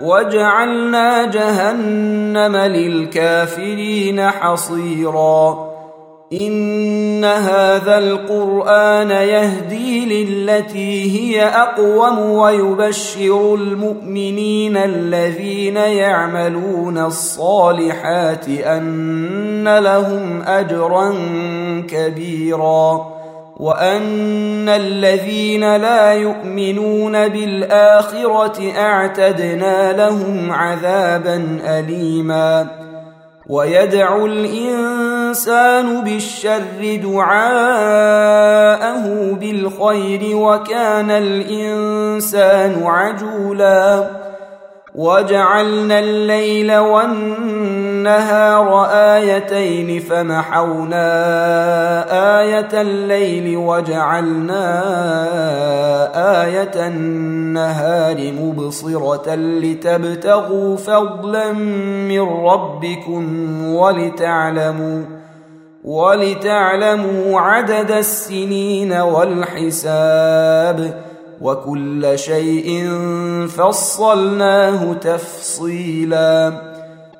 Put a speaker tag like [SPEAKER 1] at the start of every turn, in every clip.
[SPEAKER 1] وجعلنا جهنم للكافرين حصيرا. إن هذا القرآن يهدي للتي هي أقوم ويبشر المؤمنين الذين يعملون الصالحات أن لهم أجرا كبيرا. وأن الذين لا يؤمنون بالآخرة أعتدنا لهم عذابا أليما. ويدعو الإنسان بالشر دعاءه بالخير وكان الإنسان عجولا. وجعلنا الليل والنهار ايتين فمحونا إيه الليل وجعلنا إيه النهار مبصره لتبتغوا فضلا من ربكم ولتعلموا ولتعلموا عدد السنين والحساب وكل شيء فصلناه تفصيلا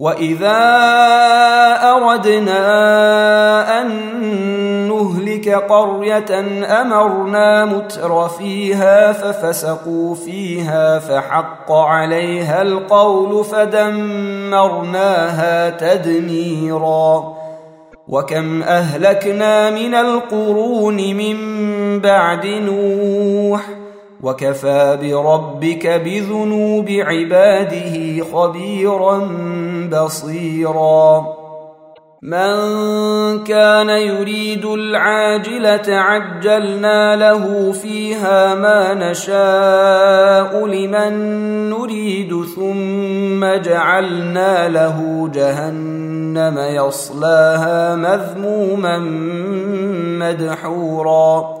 [SPEAKER 1] واذا اردنا ان نهلك قريه امرنا متر فيها ففسقوا فيها فحق عليها القول فدمرناها تدميرا وكم اهلكنا من القرون من بعد نوح وكفى بربك بذنوب عباده خبيرا بصيرا. من كان يريد العاجلة عجلنا له فيها ما نشاء لمن نريد ثم جعلنا له جهنم يصلاها مذموما مدحورا.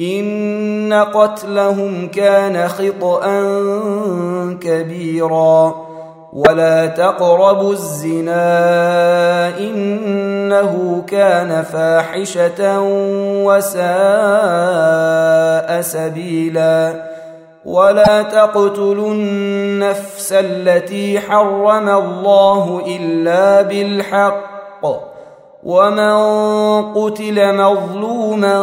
[SPEAKER 1] إن قتلهم كان خطا كبيرا. ولا تقربوا الزنا إنه كان فاحشة وساء سبيلا. ولا تقتلوا النفس التي حرم الله إلا بالحق. ومن قتل مظلوما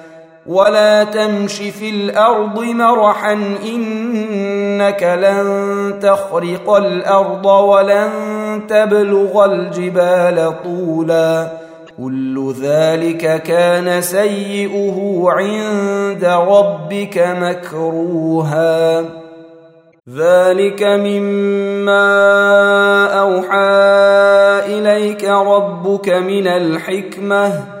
[SPEAKER 1] ولا تمش في الأرض مرحا انك لن تخرق الأرض ولن تبلغ الجبال طولا كل ذلك كان سيئه عند ربك مكروها ذلك مما اوحى اليك ربك من الحكمه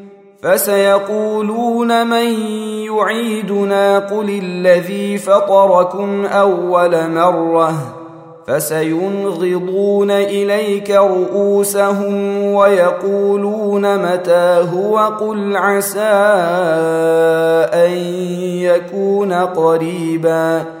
[SPEAKER 1] فسيقولون من يعيدنا قل الذي فطركم أول مرة فسينغضون إليك رؤوسهم ويقولون متى هو قل عسى أن يكون قريبا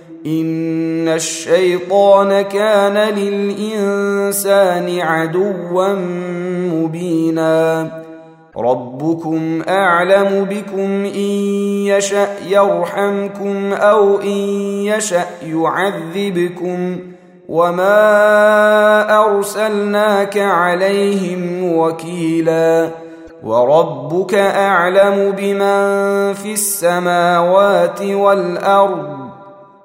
[SPEAKER 1] ان الشيطان كان للانسان عدوا مبينا. ربكم اعلم بكم ان يشا يرحمكم أو ان يشا يعذبكم. وما ارسلناك عليهم وكيلا. وربك اعلم بمن في السماوات والارض.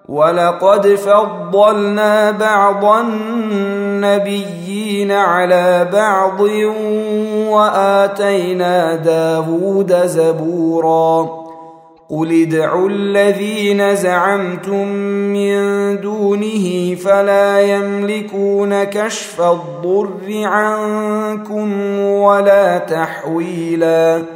[SPEAKER 1] ولقد فضلنا بعض النبيين على بعض واتينا داود زبورا قل ادعوا الذين زعمتم من دونه فلا يملكون كشف الضر عنكم ولا تحويلا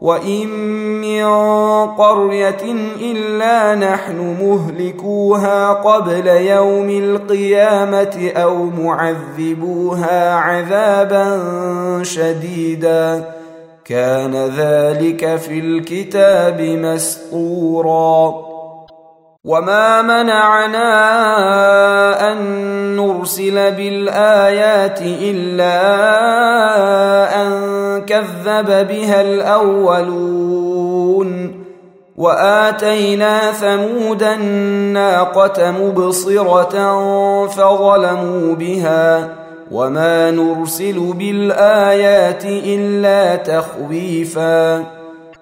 [SPEAKER 1] وان من قريه الا نحن مهلكوها قبل يوم القيامه أو معذبوها عذابا شديدا كان ذلك في الكتاب مسطورا وما منعنا ان نرسل بالايات الا ان كذب بها الاولون واتينا ثمود الناقه مبصره فظلموا بها وما نرسل بالايات الا تخويفا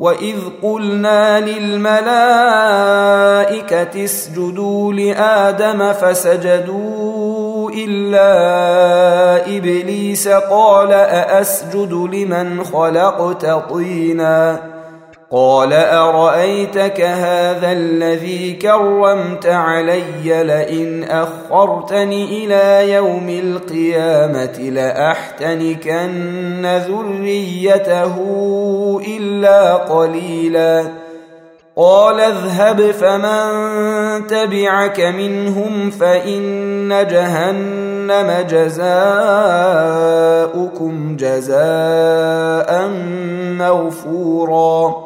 [SPEAKER 1] واذ قلنا للملائكه اسجدوا لادم فسجدوا الا ابليس قال ااسجد لمن خلقت طينا قال أرأيتك هذا الذي كرمت علي لئن أخرتني إلى يوم القيامة لأحتنكن ذريته إلا قليلا. قال اذهب فمن تبعك منهم فإن جهنم جزاؤكم جزاء موفورا.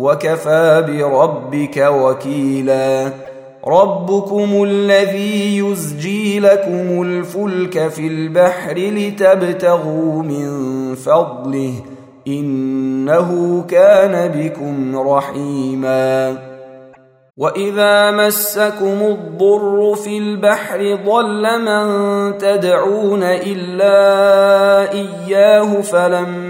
[SPEAKER 1] وكفى بربك وكيلا. ربكم الذي يزجي لكم الفلك في البحر لتبتغوا من فضله. إنه كان بكم رحيما. وإذا مسكم الضر في البحر ضل من تدعون إلا إياه فلما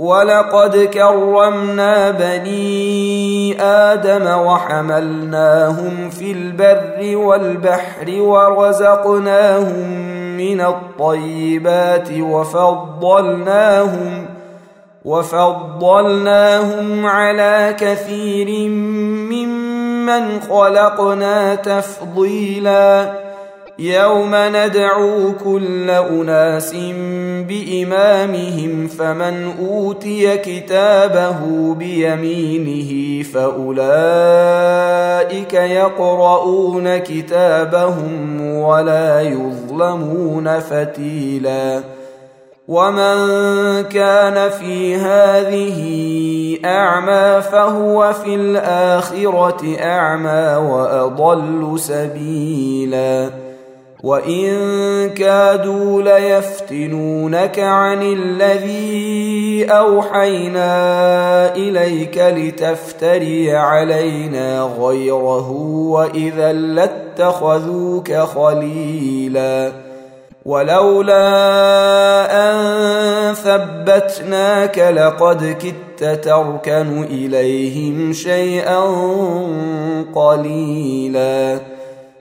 [SPEAKER 1] ولقد كرمنا بني آدم وحملناهم في البر والبحر ورزقناهم من الطيبات وفضلناهم وفضلناهم على كثير ممن خلقنا تفضيلاً يوم ندعو كل اناس بامامهم فمن اوتي كتابه بيمينه فاولئك يقرؤون كتابهم ولا يظلمون فتيلا ومن كان في هذه اعمى فهو في الاخره اعمى واضل سبيلا وان كادوا ليفتنونك عن الذي اوحينا اليك لتفتري علينا غيره واذا لاتخذوك خليلا ولولا ان ثبتناك لقد كدت تركن اليهم شيئا قليلا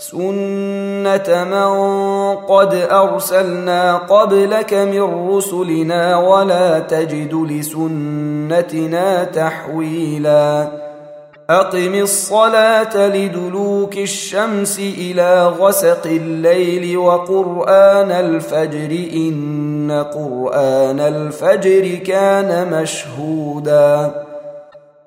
[SPEAKER 1] سنه من قد ارسلنا قبلك من رسلنا ولا تجد لسنتنا تحويلا اقم الصلاه لدلوك الشمس إلى غسق الليل وقران الفجر ان قران الفجر كان مشهودا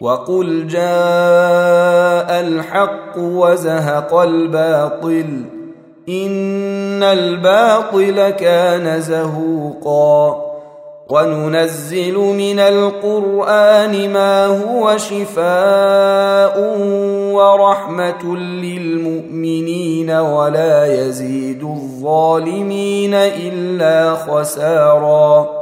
[SPEAKER 1] وقل جاء الحق وزهق الباطل ان الباطل كان زهوقا وننزل من القران ما هو شفاء ورحمه للمؤمنين ولا يزيد الظالمين الا خسارا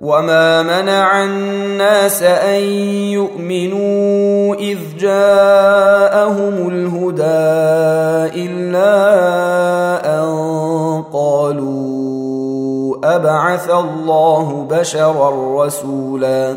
[SPEAKER 1] وما منع الناس ان يؤمنوا اذ جاءهم الهدى الا ان قالوا ابعث الله بشرا رسولا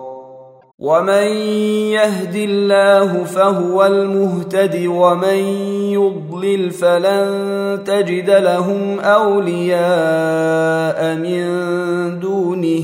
[SPEAKER 1] ومن يهد الله فهو المهتد ومن يضلل فلن تجد لهم اولياء من دونه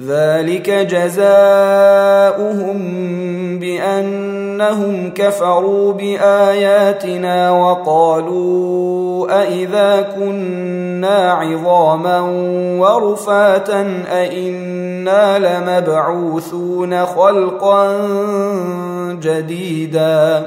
[SPEAKER 1] ذلك جزاؤهم بأنهم كفروا بآياتنا وقالوا أإذا كنا عظاما ورفاتا أإنا لمبعوثون خلقا جديدا